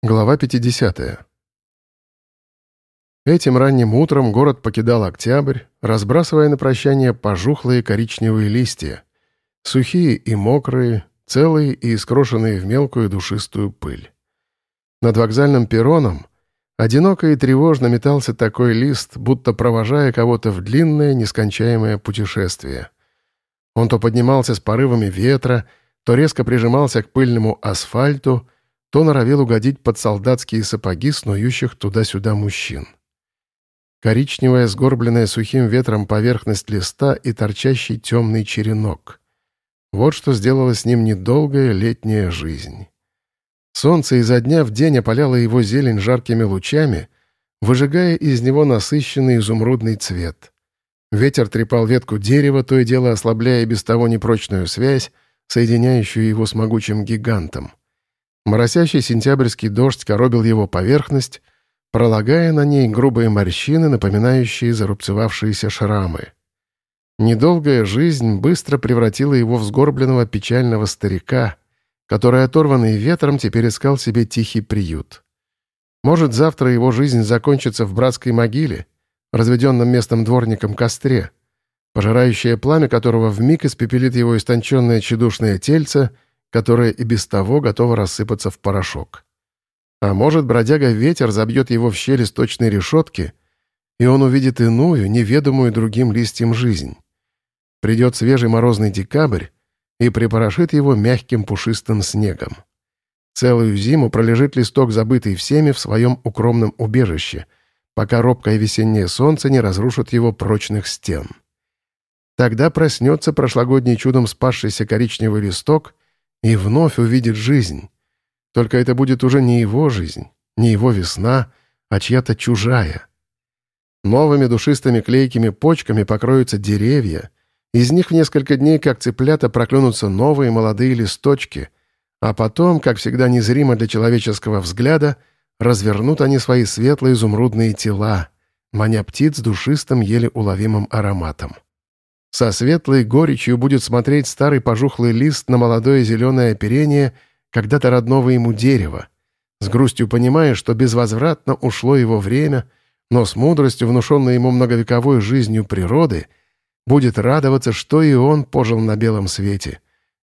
Глава 50. Этим ранним утром город покидал октябрь, разбрасывая на прощание пожухлые коричневые листья, сухие и мокрые, целые и искрошенные в мелкую душистую пыль. Над вокзальным перроном одиноко и тревожно метался такой лист, будто провожая кого-то в длинное, нескончаемое путешествие. Он то поднимался с порывами ветра, то резко прижимался к пыльному асфальту — то норовил угодить под солдатские сапоги снующих туда-сюда мужчин. Коричневая, сгорбленная сухим ветром поверхность листа и торчащий темный черенок. Вот что сделала с ним недолгая летняя жизнь. Солнце изо дня в день опаляло его зелень жаркими лучами, выжигая из него насыщенный изумрудный цвет. Ветер трепал ветку дерева, то и дело ослабляя без того непрочную связь, соединяющую его с могучим гигантом. Моросящий сентябрьский дождь коробил его поверхность, пролагая на ней грубые морщины, напоминающие зарубцевавшиеся шрамы. Недолгая жизнь быстро превратила его в сгорбленного печального старика, который, оторванный ветром, теперь искал себе тихий приют. Может, завтра его жизнь закончится в братской могиле, разведенном местным дворником костре, пожирающее пламя которого вмиг испепелит его истонченное тщедушное тельце — которое и без того готово рассыпаться в порошок. А может, бродяга-ветер забьет его в щели сточной решетки, и он увидит иную, неведомую другим листьям жизнь. Придет свежий морозный декабрь и припорошит его мягким пушистым снегом. Целую зиму пролежит листок, забытый всеми в своем укромном убежище, пока робкое весеннее солнце не разрушит его прочных стен. Тогда проснется прошлогодний чудом спасшийся коричневый листок и вновь увидит жизнь. Только это будет уже не его жизнь, не его весна, а чья-то чужая. Новыми душистыми клейкими почками покроются деревья, из них в несколько дней, как цыплята, проклюнутся новые молодые листочки, а потом, как всегда незримо для человеческого взгляда, развернут они свои светлые изумрудные тела, маня птиц душистым, еле уловимым ароматом. Со светлой горечью будет смотреть старый пожухлый лист на молодое зеленое оперение когда-то родного ему дерева, с грустью понимая, что безвозвратно ушло его время, но с мудростью, внушенной ему многовековой жизнью природы, будет радоваться, что и он пожил на белом свете.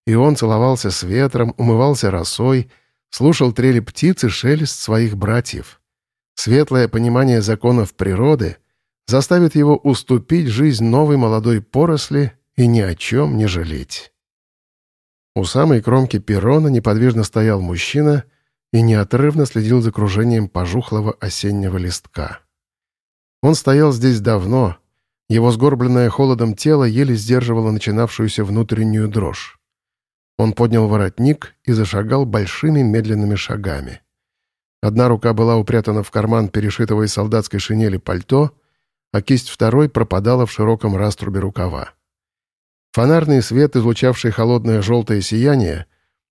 И он целовался с ветром, умывался росой, слушал трели птиц и шелест своих братьев. Светлое понимание законов природы — заставит его уступить жизнь новой молодой поросли и ни о чем не жалеть. У самой кромки перрона неподвижно стоял мужчина и неотрывно следил за кружением пожухлого осеннего листка. Он стоял здесь давно, его сгорбленное холодом тело еле сдерживало начинавшуюся внутреннюю дрожь. Он поднял воротник и зашагал большими медленными шагами. Одна рука была упрятана в карман перешитого из солдатской шинели пальто — а кисть второй пропадала в широком раструбе рукава. Фонарный свет, излучавший холодное желтое сияние,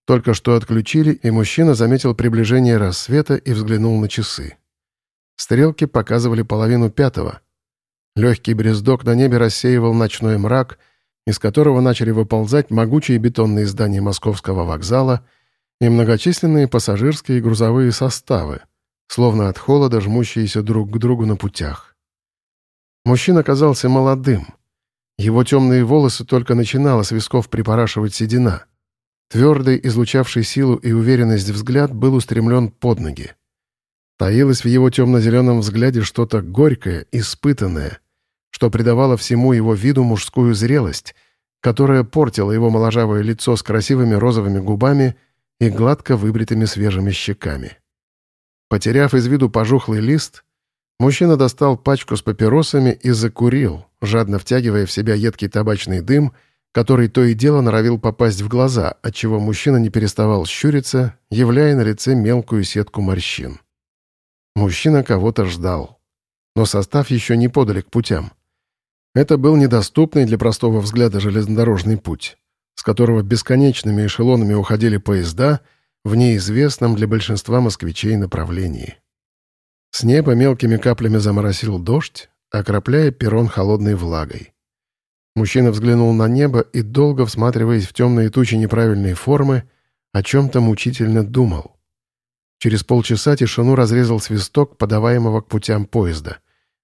только что отключили, и мужчина заметил приближение рассвета и взглянул на часы. Стрелки показывали половину пятого. Легкий брездок на небе рассеивал ночной мрак, из которого начали выползать могучие бетонные здания московского вокзала и многочисленные пассажирские и грузовые составы, словно от холода жмущиеся друг к другу на путях. Мужчина казался молодым. Его темные волосы только начинало с висков припорашивать седина. Твердый, излучавший силу и уверенность взгляд был устремлен под ноги. Таилось в его темно-зеленом взгляде что-то горькое, испытанное, что придавало всему его виду мужскую зрелость, которая портила его моложавое лицо с красивыми розовыми губами и гладко выбритыми свежими щеками. Потеряв из виду пожухлый лист, Мужчина достал пачку с папиросами и закурил, жадно втягивая в себя едкий табачный дым, который то и дело норовил попасть в глаза, отчего мужчина не переставал щуриться, являя на лице мелкую сетку морщин. Мужчина кого-то ждал. Но состав еще не подали к путям. Это был недоступный для простого взгляда железнодорожный путь, с которого бесконечными эшелонами уходили поезда в неизвестном для большинства москвичей направлении. С неба мелкими каплями заморосил дождь, окропляя перрон холодной влагой. Мужчина взглянул на небо и, долго всматриваясь в темные тучи неправильной формы, о чем-то мучительно думал. Через полчаса тишину разрезал свисток, подаваемого к путям поезда.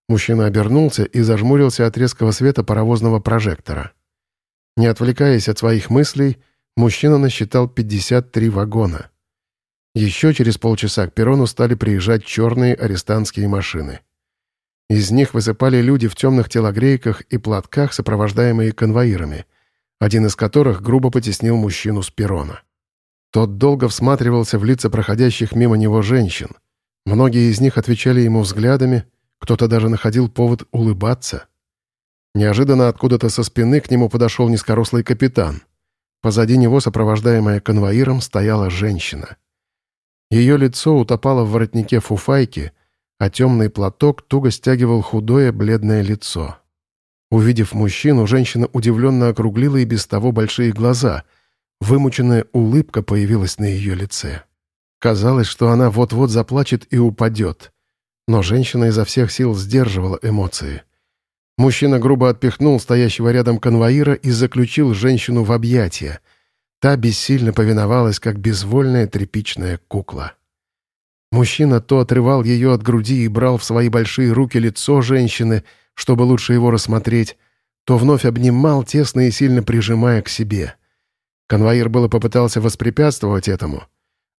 Мужчина обернулся и зажмурился от резкого света паровозного прожектора. Не отвлекаясь от своих мыслей, мужчина насчитал 53 вагона. Еще через полчаса к перрону стали приезжать черные арестантские машины. Из них высыпали люди в темных телогрейках и платках, сопровождаемые конвоирами, один из которых грубо потеснил мужчину с перрона. Тот долго всматривался в лица проходящих мимо него женщин. Многие из них отвечали ему взглядами, кто-то даже находил повод улыбаться. Неожиданно откуда-то со спины к нему подошел низкорослый капитан. Позади него, сопровождаемая конвоиром, стояла женщина. Ее лицо утопало в воротнике фуфайки, а темный платок туго стягивал худое бледное лицо. Увидев мужчину, женщина удивленно округлила и без того большие глаза. Вымученная улыбка появилась на ее лице. Казалось, что она вот-вот заплачет и упадет. Но женщина изо всех сил сдерживала эмоции. Мужчина грубо отпихнул стоящего рядом конвоира и заключил женщину в объятия. Та бессильно повиновалась, как безвольная тряпичная кукла. Мужчина то отрывал ее от груди и брал в свои большие руки лицо женщины, чтобы лучше его рассмотреть, то вновь обнимал, тесно и сильно прижимая к себе. Конвоир было попытался воспрепятствовать этому,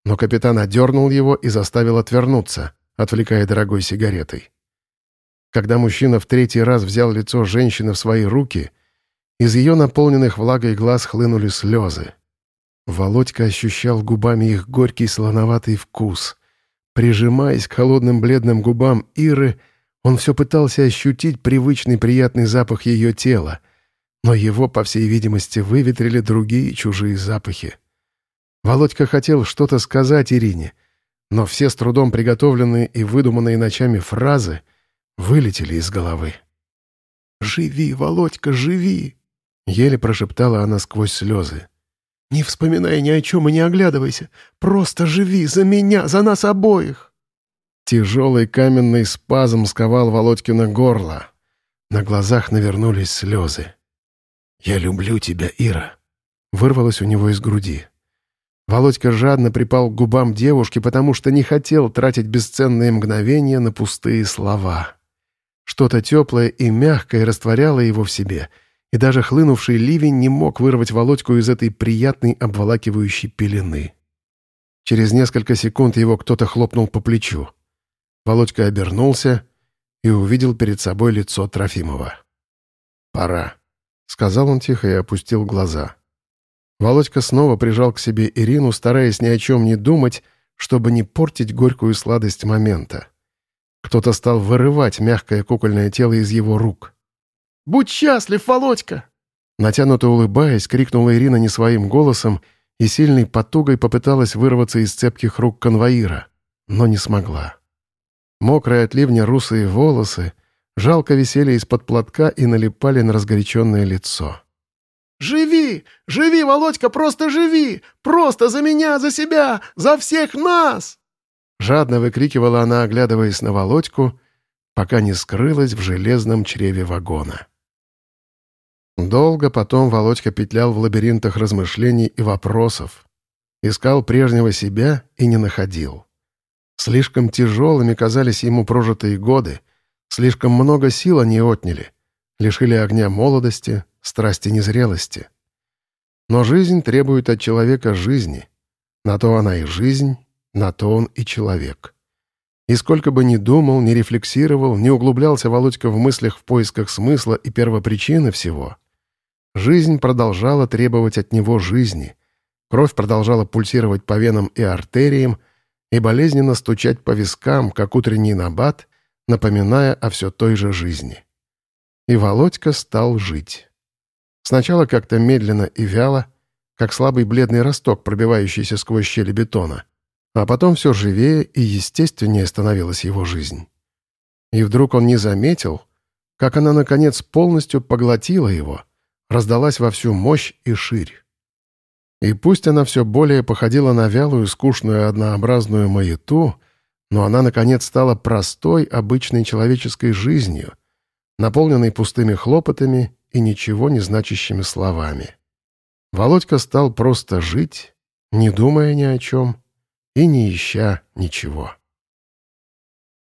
но капитан одернул его и заставил отвернуться отвлекая дорогой сигаретой. Когда мужчина в третий раз взял лицо женщины в свои руки, из ее наполненных влагой глаз хлынули слезы. Володька ощущал губами их горький слоноватый вкус. Прижимаясь к холодным бледным губам Иры, он все пытался ощутить привычный приятный запах ее тела, но его, по всей видимости, выветрили другие чужие запахи. Володька хотел что-то сказать Ирине, но все с трудом приготовленные и выдуманные ночами фразы вылетели из головы. «Живи, Володька, живи!» — еле прошептала она сквозь слезы. «Не вспоминай ни о чем и не оглядывайся. Просто живи за меня, за нас обоих!» Тяжелый каменный спазм сковал Володькино горло. На глазах навернулись слезы. «Я люблю тебя, Ира!» — вырвалось у него из груди. Володька жадно припал к губам девушки, потому что не хотел тратить бесценные мгновения на пустые слова. Что-то теплое и мягкое растворяло его в себе, и даже хлынувший ливень не мог вырвать Володьку из этой приятной обволакивающей пелены. Через несколько секунд его кто-то хлопнул по плечу. Володька обернулся и увидел перед собой лицо Трофимова. «Пора», — сказал он тихо и опустил глаза. Володька снова прижал к себе Ирину, стараясь ни о чем не думать, чтобы не портить горькую сладость момента. Кто-то стал вырывать мягкое кукольное тело из его рук. «Будь счастлив, Володька!» Натянуто улыбаясь, крикнула Ирина не своим голосом и сильной потугой попыталась вырваться из цепких рук конвоира, но не смогла. Мокрые от ливня русые волосы жалко висели из-под платка и налипали на разгоряченное лицо. «Живи! Живи, Володька, просто живи! Просто за меня, за себя, за всех нас!» Жадно выкрикивала она, оглядываясь на Володьку, пока не скрылась в железном чреве вагона. Долго потом Володька петлял в лабиринтах размышлений и вопросов. Искал прежнего себя и не находил. Слишком тяжелыми казались ему прожитые годы, слишком много сил они отняли, лишили огня молодости, страсти незрелости. Но жизнь требует от человека жизни. На то она и жизнь, на то он и человек. И сколько бы ни думал, ни рефлексировал, не углублялся Володька в мыслях в поисках смысла и первопричины всего, жизнь продолжала требовать от него жизни. Кровь продолжала пульсировать по венам и артериям и болезненно стучать по вискам, как утренний набат, напоминая о все той же жизни. И Володька стал жить. Сначала как-то медленно и вяло, как слабый бледный росток, пробивающийся сквозь щели бетона. А потом все живее и естественнее становилась его жизнь. И вдруг он не заметил, как она, наконец, полностью поглотила его, раздалась во всю мощь и ширь. И пусть она все более походила на вялую, скучную, однообразную маяту, но она, наконец, стала простой, обычной человеческой жизнью, наполненной пустыми хлопотами и ничего не значащими словами. Володька стал просто жить, не думая ни о чем, и не ища ничего.